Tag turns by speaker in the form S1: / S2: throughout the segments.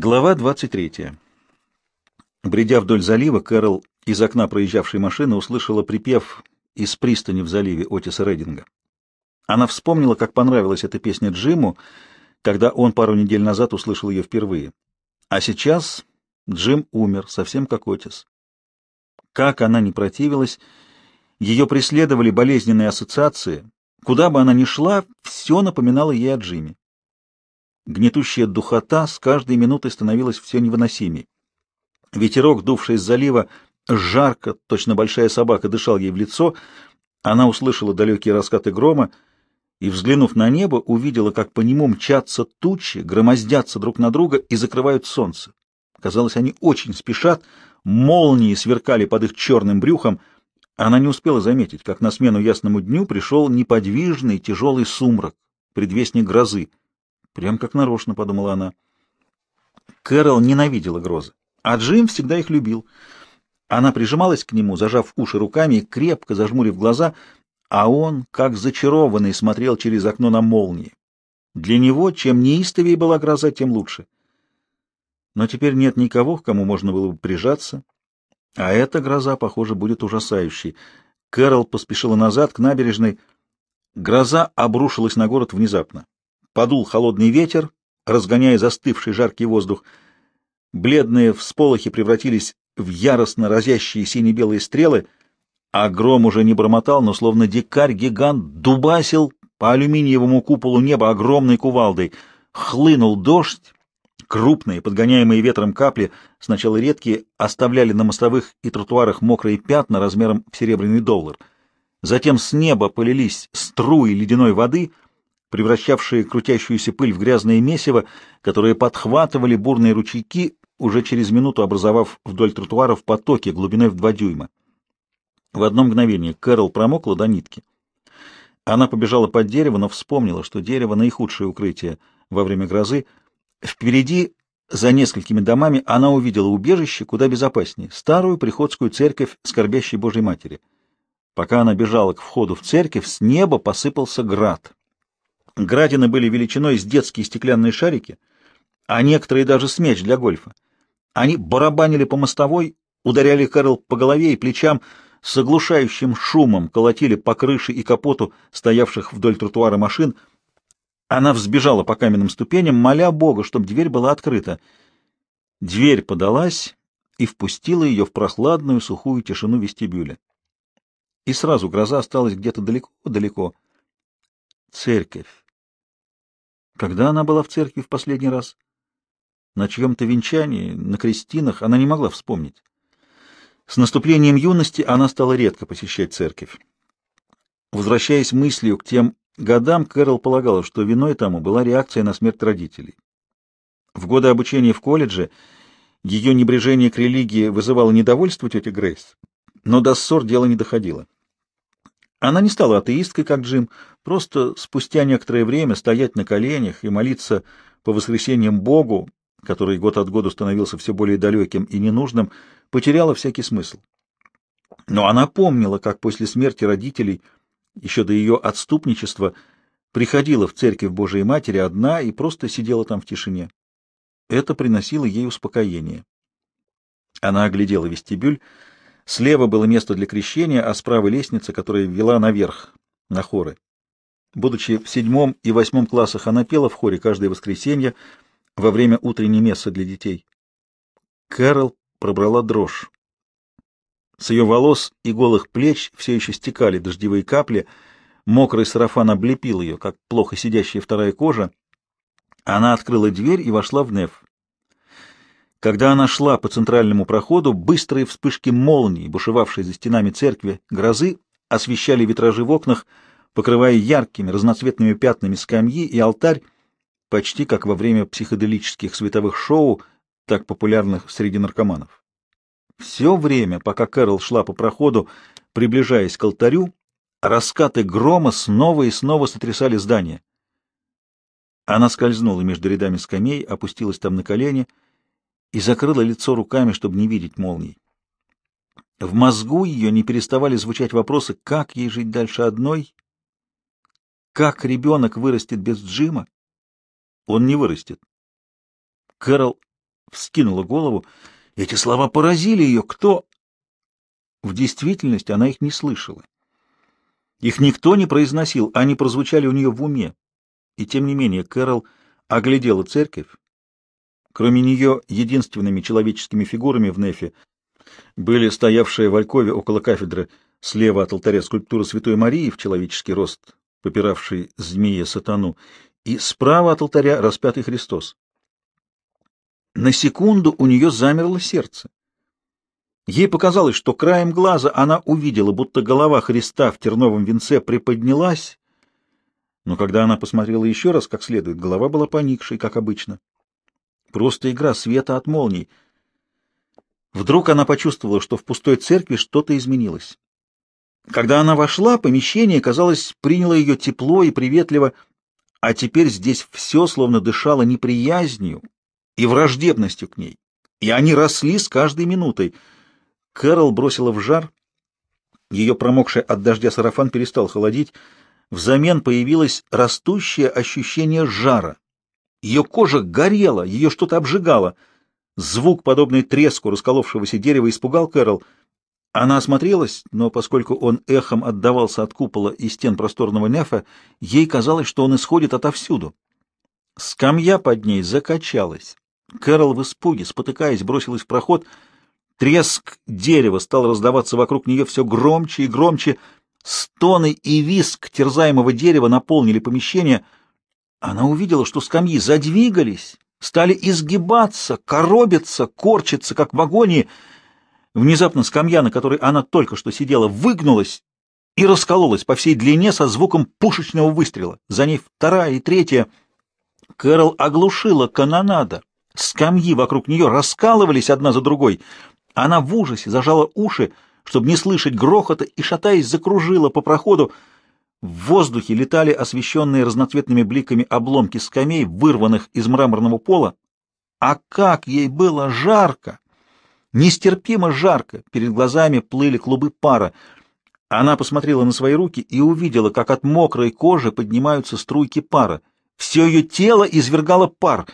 S1: Глава 23. Бредя вдоль залива, Кэрол из окна проезжавшей машины услышала припев из пристани в заливе Отиса Рейдинга. Она вспомнила, как понравилась эта песня Джиму, когда он пару недель назад услышал ее впервые. А сейчас Джим умер, совсем как Отис. Как она не противилась, ее преследовали болезненные ассоциации. Куда бы она ни шла, все напоминало ей о Джиме. Гнетущая духота с каждой минутой становилась все невыносимей. Ветерок, дувший из залива, жарко, точно большая собака, дышал ей в лицо. Она услышала далекие раскаты грома и, взглянув на небо, увидела, как по нему мчатся тучи, громоздятся друг на друга и закрывают солнце. Казалось, они очень спешат, молнии сверкали под их черным брюхом. Она не успела заметить, как на смену ясному дню пришел неподвижный тяжелый сумрак, предвестник грозы. Прям как нарочно, подумала она. Кэрол ненавидела грозы, а Джим всегда их любил. Она прижималась к нему, зажав уши руками и крепко зажмурив глаза, а он, как зачарованный, смотрел через окно на молнии. Для него, чем неистовее была гроза, тем лучше. Но теперь нет никого, к кому можно было бы прижаться, а эта гроза, похоже, будет ужасающей. Кэрол поспешила назад, к набережной. Гроза обрушилась на город внезапно подул холодный ветер, разгоняя застывший жаркий воздух. Бледные всполохи превратились в яростно разящие сине-белые стрелы, а гром уже не бормотал, но словно дикарь-гигант дубасил по алюминиевому куполу неба огромной кувалдой. Хлынул дождь, крупные, подгоняемые ветром капли, сначала редкие, оставляли на мостовых и тротуарах мокрые пятна размером в серебряный доллар. Затем с неба полились струи ледяной воды — превращавшие крутящуюся пыль в грязное месиво, которые подхватывали бурные ручейки, уже через минуту образовав вдоль тротуаров потоки глубиной в два дюйма. В одно мгновение Кэрол промокла до нитки. Она побежала под дерево, но вспомнила, что дерево — наихудшее укрытие во время грозы. Впереди, за несколькими домами, она увидела убежище куда безопаснее — старую приходскую церковь скорбящей Божьей Матери. Пока она бежала к входу в церковь, с неба посыпался град — Градины были величиной с детские стеклянные шарики, а некоторые даже с мяч для гольфа. Они барабанили по мостовой, ударяли Кэрол по голове и плечам, с оглушающим шумом колотили по крыше и капоту стоявших вдоль тротуара машин. Она взбежала по каменным ступеням, моля Бога, чтобы дверь была открыта. Дверь подалась и впустила ее в прохладную сухую тишину вестибюля. И сразу гроза осталась где-то далеко-далеко. Церковь. Когда она была в церкви в последний раз? На чьем-то венчании, на крестинах, она не могла вспомнить. С наступлением юности она стала редко посещать церковь. Возвращаясь мыслью к тем годам, Кэрол полагала, что виной тому была реакция на смерть родителей. В годы обучения в колледже ее небрежение к религии вызывало недовольство тети Грейс, но до ссор дело не доходило. Она не стала атеисткой, как Джим, Просто спустя некоторое время стоять на коленях и молиться по воскресеньям Богу, который год от года становился все более далеким и ненужным, потеряло всякий смысл. Но она помнила, как после смерти родителей, еще до ее отступничества, приходила в церковь Божией Матери одна и просто сидела там в тишине. Это приносило ей успокоение. Она оглядела вестибюль. Слева было место для крещения, а справа лестница, которая вела наверх, на хоры. Будучи в седьмом и восьмом классах, она пела в хоре каждое воскресенье во время утренней мессы для детей. Кэрол пробрала дрожь. С ее волос и голых плеч все еще стекали дождевые капли, мокрый сарафан облепил ее, как плохо сидящая вторая кожа. Она открыла дверь и вошла в Неф. Когда она шла по центральному проходу, быстрые вспышки молний, бушевавшие за стенами церкви, грозы, освещали витражи в окнах — покрывая яркими разноцветными пятнами скамьи и алтарь, почти как во время психоделических световых шоу, так популярных среди наркоманов. Все время, пока Кэрол шла по проходу, приближаясь к алтарю, раскаты грома снова и снова сотрясали здание. Она скользнула между рядами скамей, опустилась там на колени и закрыла лицо руками, чтобы не видеть молний. В мозгу ее не переставали звучать вопросы, как ей жить дальше одной как ребенок вырастет без Джима? Он не вырастет. Кэрол вскинула голову. Эти слова поразили ее. Кто? В действительности она их не слышала. Их никто не произносил, они прозвучали у нее в уме. И тем не менее Кэрол оглядела церковь. Кроме нее, единственными человеческими фигурами в Нефе были стоявшие в Алькове около кафедры слева от алтаря скульптура Святой Марии в человеческий рост попиравший змея сатану, и справа от алтаря распятый Христос. На секунду у нее замерло сердце. Ей показалось, что краем глаза она увидела, будто голова Христа в терновом венце приподнялась, но когда она посмотрела еще раз как следует, голова была поникшей, как обычно. Просто игра света от молний. Вдруг она почувствовала, что в пустой церкви что-то изменилось. Когда она вошла, помещение, казалось, приняло ее тепло и приветливо, а теперь здесь все словно дышало неприязнью и враждебностью к ней, и они росли с каждой минутой. Кэрол бросила в жар, ее промокший от дождя сарафан перестал холодить, взамен появилось растущее ощущение жара. Ее кожа горела, ее что-то обжигало. Звук, подобный треску расколовшегося дерева, испугал Кэрол — она осмотрелась, но поскольку он эхом отдавался от купола и стен просторного нефа, ей казалось, что он исходит отовсюду. Скамья под ней закачалась. Кэрол в испуге, спотыкаясь, бросилась в проход. Треск дерева стал раздаваться вокруг нее все громче и громче. Стоны и виск терзаемого дерева наполнили помещение. Она увидела, что скамьи задвигались, стали изгибаться, коробиться, корчиться, как в агонии — Внезапно скамья, на которой она только что сидела, выгнулась и раскололась по всей длине со звуком пушечного выстрела. За ней вторая и третья. Кэрол оглушила канонада. Скамьи вокруг нее раскалывались одна за другой. Она в ужасе зажала уши, чтобы не слышать грохота, и, шатаясь, закружила по проходу. В воздухе летали освещенные разноцветными бликами обломки скамей, вырванных из мраморного пола. А как ей было жарко! Нестерпимо жарко, перед глазами плыли клубы пара. Она посмотрела на свои руки и увидела, как от мокрой кожи поднимаются струйки пара. Все ее тело извергало пар.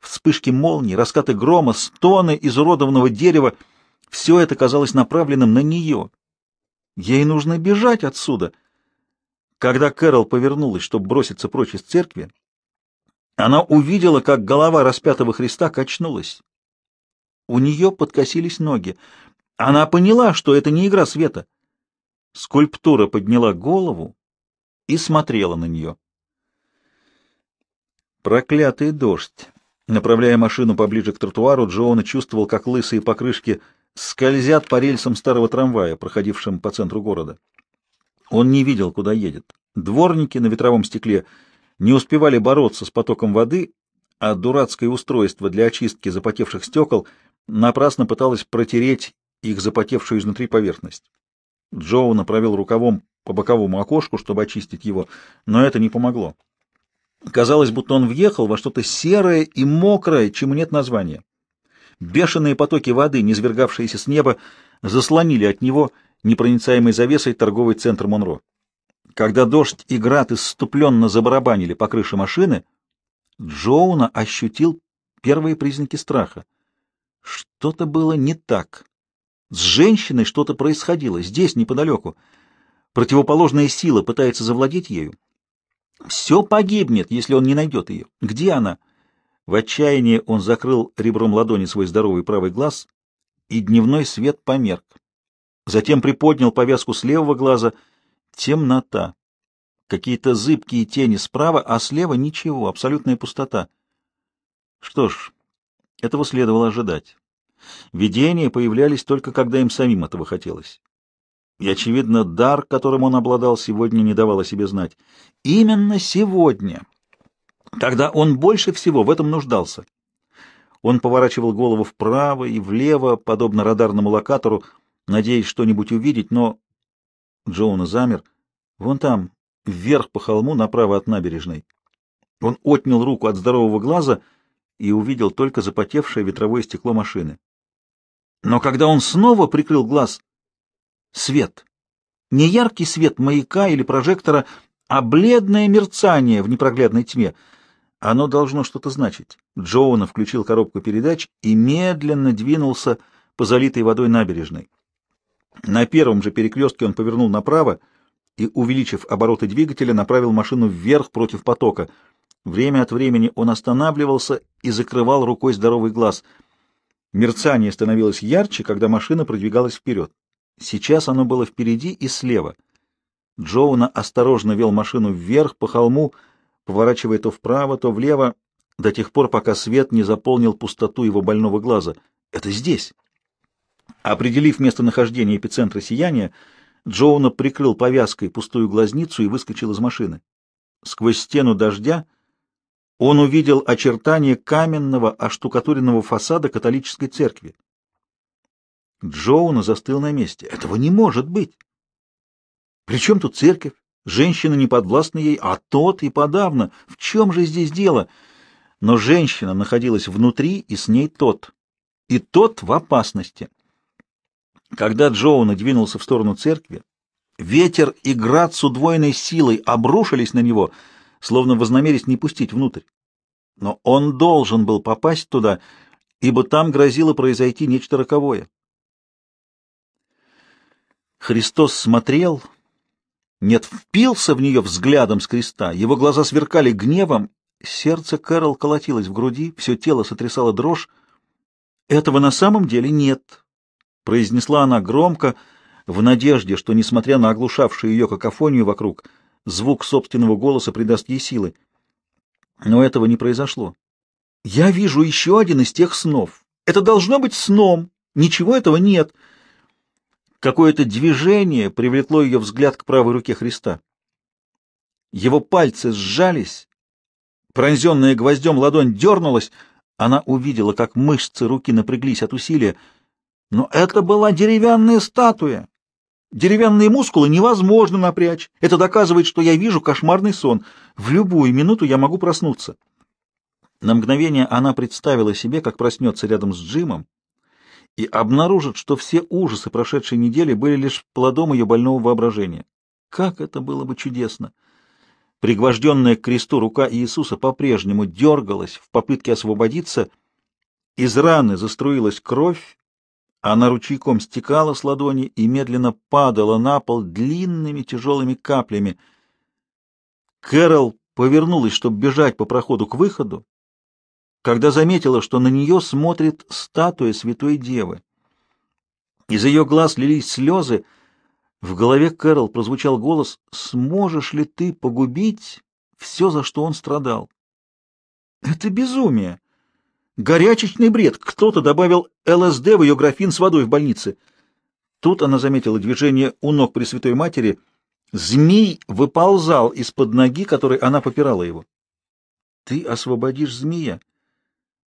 S1: Вспышки молний, раскаты грома, стоны изуродованного дерева — все это казалось направленным на нее. Ей нужно бежать отсюда. Когда Кэрол повернулась, чтобы броситься прочь из церкви, она увидела, как голова распятого Христа качнулась. У нее подкосились ноги. Она поняла, что это не игра света. Скульптура подняла голову и смотрела на нее. Проклятый дождь. Направляя машину поближе к тротуару, Джоуна чувствовал, как лысые покрышки скользят по рельсам старого трамвая, проходившим по центру города. Он не видел, куда едет. Дворники на ветровом стекле не успевали бороться с потоком воды, а дурацкое устройство для очистки запотевших стекол — напрасно пыталась протереть их запотевшую изнутри поверхность. Джоуна провел рукавом по боковому окошку, чтобы очистить его, но это не помогло. Казалось, будто он въехал во что-то серое и мокрое, чему нет названия. Бешеные потоки воды, низвергавшиеся с неба, заслонили от него непроницаемой завесой торговый центр Монро. Когда дождь и град исступленно забарабанили по крыше машины, Джоуна ощутил первые признаки страха. Что-то было не так. С женщиной что-то происходило, здесь, неподалеку. Противоположная сила пытается завладеть ею. Все погибнет, если он не найдет ее. Где она? В отчаянии он закрыл ребром ладони свой здоровый правый глаз, и дневной свет померк. Затем приподнял повязку с левого глаза. Темнота. Какие-то зыбкие тени справа, а слева ничего, абсолютная пустота. Что ж, этого следовало ожидать. Видения появлялись только когда им самим этого хотелось. И, очевидно, дар, которым он обладал, сегодня не давал о себе знать. Именно сегодня, когда он больше всего в этом нуждался. Он поворачивал голову вправо и влево, подобно радарному локатору, надеясь что-нибудь увидеть, но... Джоуна замер. Вон там, вверх по холму, направо от набережной. Он отнял руку от здорового глаза — и увидел только запотевшее ветровое стекло машины. Но когда он снова прикрыл глаз, свет, не яркий свет маяка или прожектора, а бледное мерцание в непроглядной тьме. Оно должно что-то значить. Джоуна включил коробку передач и медленно двинулся по залитой водой набережной. На первом же перекрестке он повернул направо и, увеличив обороты двигателя, направил машину вверх против потока — Время от времени он останавливался и закрывал рукой здоровый глаз. Мерцание становилось ярче, когда машина продвигалась вперед. Сейчас оно было впереди и слева. Джоуна осторожно вел машину вверх по холму, поворачивая то вправо, то влево, до тех пор, пока свет не заполнил пустоту его больного глаза. Это здесь. Определив местонахождение эпицентра сияния, Джоуна прикрыл повязкой пустую глазницу и выскочил из машины. Сквозь стену дождя он увидел очертания каменного оштукатуренного фасада католической церкви. Джоуна застыл на месте. Этого не может быть! При чем тут церковь? Женщина не подвластна ей, а тот и подавно. В чем же здесь дело? Но женщина находилась внутри, и с ней тот. И тот в опасности. Когда Джоуна двинулся в сторону церкви, ветер и град с удвоенной силой обрушились на него — словно вознамерясь не пустить внутрь. Но он должен был попасть туда, ибо там грозило произойти нечто роковое. Христос смотрел, нет, впился в нее взглядом с креста, его глаза сверкали гневом, сердце Кэрол колотилось в груди, все тело сотрясало дрожь. «Этого на самом деле нет», — произнесла она громко, в надежде, что, несмотря на оглушавшую ее какофонию вокруг, — звук собственного голоса придаст ей силы. Но этого не произошло. Я вижу еще один из тех снов. Это должно быть сном. Ничего этого нет. Какое-то движение привлекло ее взгляд к правой руке Христа. Его пальцы сжались, пронзенная гвоздем ладонь дернулась, она увидела, как мышцы руки напряглись от усилия. Но это была деревянная статуя, Деревянные мускулы невозможно напрячь. Это доказывает, что я вижу кошмарный сон. В любую минуту я могу проснуться. На мгновение она представила себе, как проснется рядом с Джимом и обнаружит, что все ужасы прошедшей недели были лишь плодом ее больного воображения. Как это было бы чудесно! Пригвожденная к кресту рука Иисуса по-прежнему дергалась в попытке освободиться. Из раны заструилась кровь, она ручейком стекала с ладони и медленно падала на пол длинными тяжелыми каплями. Кэрол повернулась, чтобы бежать по проходу к выходу, когда заметила, что на нее смотрит статуя Святой Девы. Из ее глаз лились слезы. В голове Кэрол прозвучал голос «Сможешь ли ты погубить все, за что он страдал?» «Это безумие!» Горячечный бред. Кто-то добавил ЛСД в ее графин с водой в больнице. Тут она заметила движение у ног Пресвятой Матери. Змей выползал из-под ноги, которой она попирала его. «Ты освободишь змея?»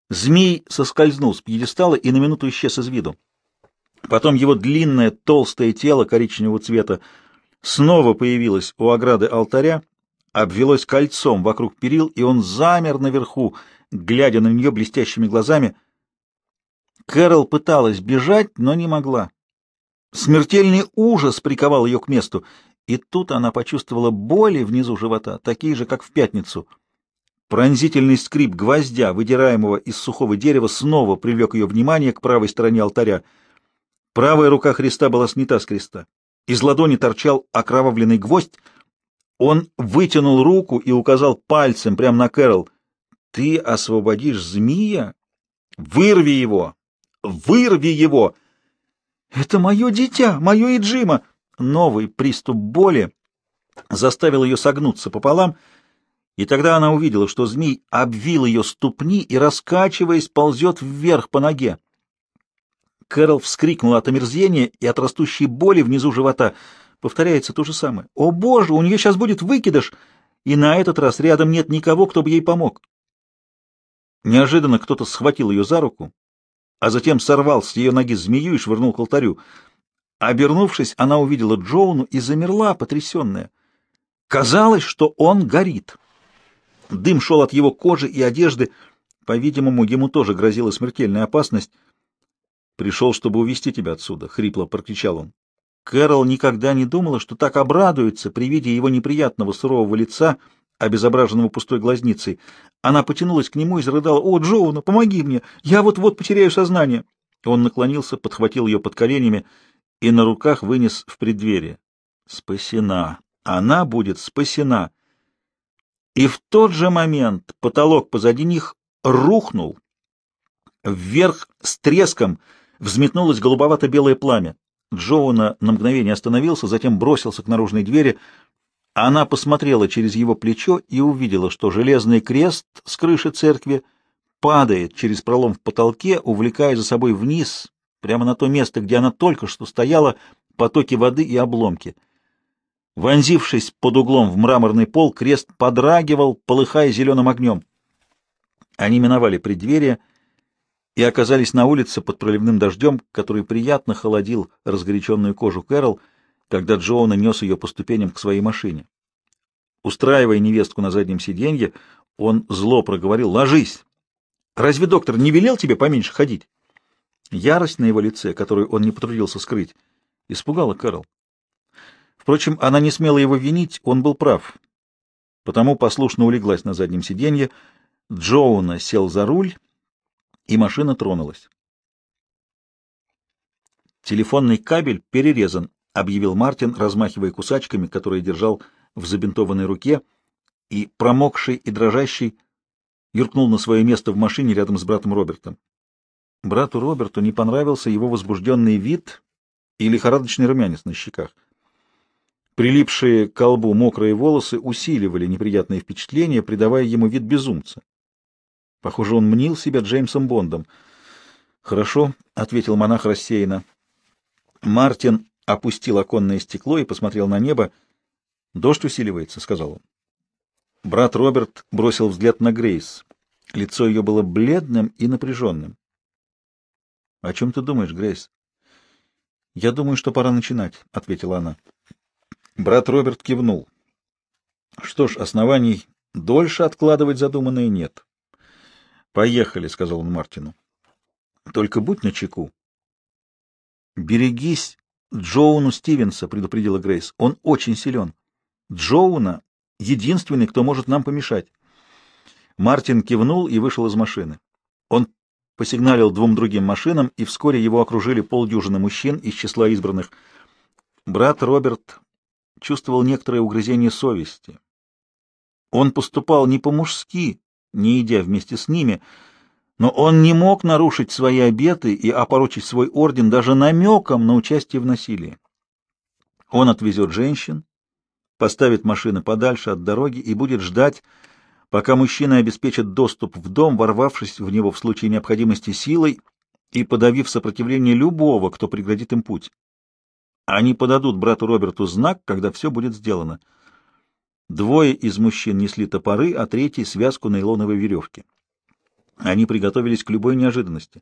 S1: Змей соскользнул с пьедестала и на минуту исчез из виду. Потом его длинное толстое тело коричневого цвета снова появилось у ограды алтаря, обвелось кольцом вокруг перил, и он замер наверху — глядя на нее блестящими глазами. Кэрол пыталась бежать, но не могла. Смертельный ужас приковал ее к месту, и тут она почувствовала боли внизу живота, такие же, как в пятницу. Пронзительный скрип гвоздя, выдираемого из сухого дерева, снова привлек ее внимание к правой стороне алтаря. Правая рука Христа была снята с креста. Из ладони торчал окровавленный гвоздь. Он вытянул руку и указал пальцем прямо на Кэрол — ты освободишь змея? Вырви его! Вырви его! Это мое дитя, мое иджима. Новый приступ боли заставил ее согнуться пополам, и тогда она увидела, что змей обвил ее ступни и, раскачиваясь, ползет вверх по ноге. Кэрол вскрикнула от омерзения и от растущей боли внизу живота. Повторяется то же самое. «О, Боже, у нее сейчас будет выкидыш!» И на этот раз рядом нет никого, кто бы ей помог. Неожиданно кто-то схватил ее за руку, а затем сорвал с ее ноги змею и швырнул к алтарю. Обернувшись, она увидела Джоуну и замерла, потрясенная. Казалось, что он горит. Дым шел от его кожи и одежды. По-видимому, ему тоже грозила смертельная опасность. «Пришел, чтобы увести тебя отсюда», — хрипло прокричал он. Кэрол никогда не думала, что так обрадуется при виде его неприятного сурового лица — обезображенному пустой глазницей. Она потянулась к нему и зарыдала. «О, Джоуна, помоги мне! Я вот-вот потеряю сознание!» Он наклонился, подхватил ее под коленями и на руках вынес в преддверие. «Спасена! Она будет спасена!» И в тот же момент потолок позади них рухнул. Вверх с треском взметнулось голубовато-белое пламя. Джоуна на мгновение остановился, затем бросился к наружной двери — она посмотрела через его плечо и увидела, что железный крест с крыши церкви падает через пролом в потолке, увлекая за собой вниз, прямо на то место, где она только что стояла, потоки воды и обломки. Вонзившись под углом в мраморный пол, крест подрагивал, полыхая зеленым огнем. Они миновали преддверие и оказались на улице под проливным дождем, который приятно холодил разгоряченную кожу Кэрол — когда Джоуна нес ее по ступеням к своей машине. Устраивая невестку на заднем сиденье, он зло проговорил «Ложись! Разве доктор не велел тебе поменьше ходить?» Ярость на его лице, которую он не потрудился скрыть, испугала Кэрол. Впрочем, она не смела его винить, он был прав. Потому послушно улеглась на заднем сиденье, Джоуна сел за руль, и машина тронулась. Телефонный кабель перерезан, объявил Мартин, размахивая кусачками, которые держал в забинтованной руке, и, промокший и дрожащий, юркнул на свое место в машине рядом с братом Робертом. Брату Роберту не понравился его возбужденный вид и лихорадочный румянец на щеках. Прилипшие к колбу мокрые волосы усиливали неприятное впечатление, придавая ему вид безумца. Похоже, он мнил себя Джеймсом Бондом. «Хорошо», — ответил монах рассеянно. Мартин опустил оконное стекло и посмотрел на небо. «Дождь усиливается», — сказал он. Брат Роберт бросил взгляд на Грейс. Лицо ее было бледным и напряженным. — О чем ты думаешь, Грейс? — Я думаю, что пора начинать, — ответила она. Брат Роберт кивнул. — Что ж, оснований дольше откладывать задуманное нет. — Поехали, — сказал он Мартину. — Только будь начеку. — Берегись Джоуну Стивенса, предупредила Грейс. Он очень силен. Джоуна — единственный, кто может нам помешать. Мартин кивнул и вышел из машины. Он посигналил двум другим машинам, и вскоре его окружили полдюжины мужчин из числа избранных. Брат Роберт чувствовал некоторое угрызение совести. Он поступал не по-мужски, не идя вместе с ними, — но он не мог нарушить свои обеты и опорочить свой орден даже намеком на участие в насилии. Он отвезет женщин, поставит машины подальше от дороги и будет ждать, пока мужчина обеспечит доступ в дом, ворвавшись в него в случае необходимости силой и подавив сопротивление любого, кто преградит им путь. Они подадут брату Роберту знак, когда все будет сделано. Двое из мужчин несли топоры, а третий — связку нейлоновой веревки. Они приготовились к любой неожиданности.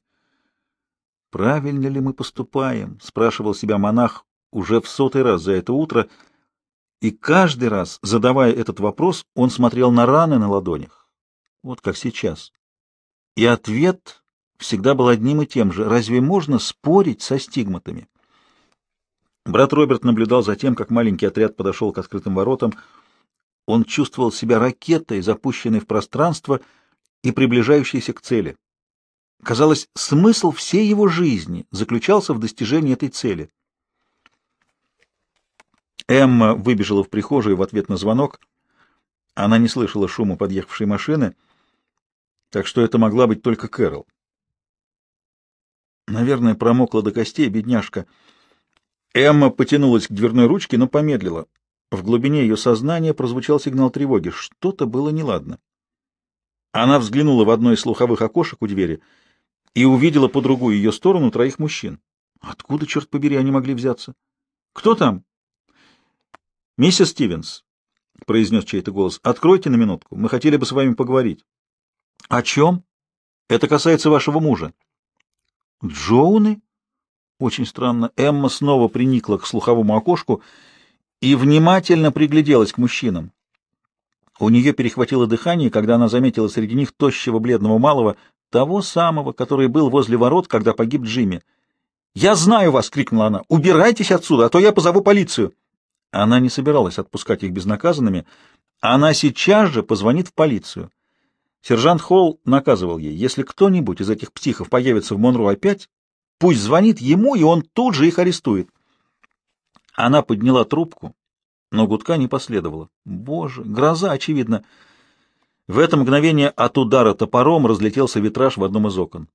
S1: «Правильно ли мы поступаем?» — спрашивал себя монах уже в сотый раз за это утро. И каждый раз, задавая этот вопрос, он смотрел на раны на ладонях, вот как сейчас. И ответ всегда был одним и тем же. Разве можно спорить со стигматами? Брат Роберт наблюдал за тем, как маленький отряд подошел к открытым воротам. Он чувствовал себя ракетой, запущенной в пространство — и приближающейся к цели. Казалось, смысл всей его жизни заключался в достижении этой цели. Эмма выбежала в прихожую в ответ на звонок. Она не слышала шума подъехавшей машины, так что это могла быть только Кэрол. Наверное, промокла до костей бедняжка. Эмма потянулась к дверной ручке, но помедлила. В глубине ее сознания прозвучал сигнал тревоги. Что-то было неладно. Она взглянула в одно из слуховых окошек у двери и увидела по другую ее сторону троих мужчин. Откуда, черт побери, они могли взяться? — Кто там? — Миссис Стивенс, — произнес чей-то голос, — откройте на минутку, мы хотели бы с вами поговорить. — О чем? — Это касается вашего мужа. — Джоуны? Очень странно. Эмма снова приникла к слуховому окошку и внимательно пригляделась к мужчинам. У нее перехватило дыхание, когда она заметила среди них тощего бледного малого, того самого, который был возле ворот, когда погиб Джимми. «Я знаю вас!» — крикнула она. «Убирайтесь отсюда, а то я позову полицию!» Она не собиралась отпускать их безнаказанными. Она сейчас же позвонит в полицию. Сержант Холл наказывал ей, если кто-нибудь из этих психов появится в Монро опять, пусть звонит ему, и он тут же их арестует. Она подняла трубку но гудка не последовало. Боже, гроза, очевидно. В это мгновение от удара топором разлетелся витраж в одном из окон.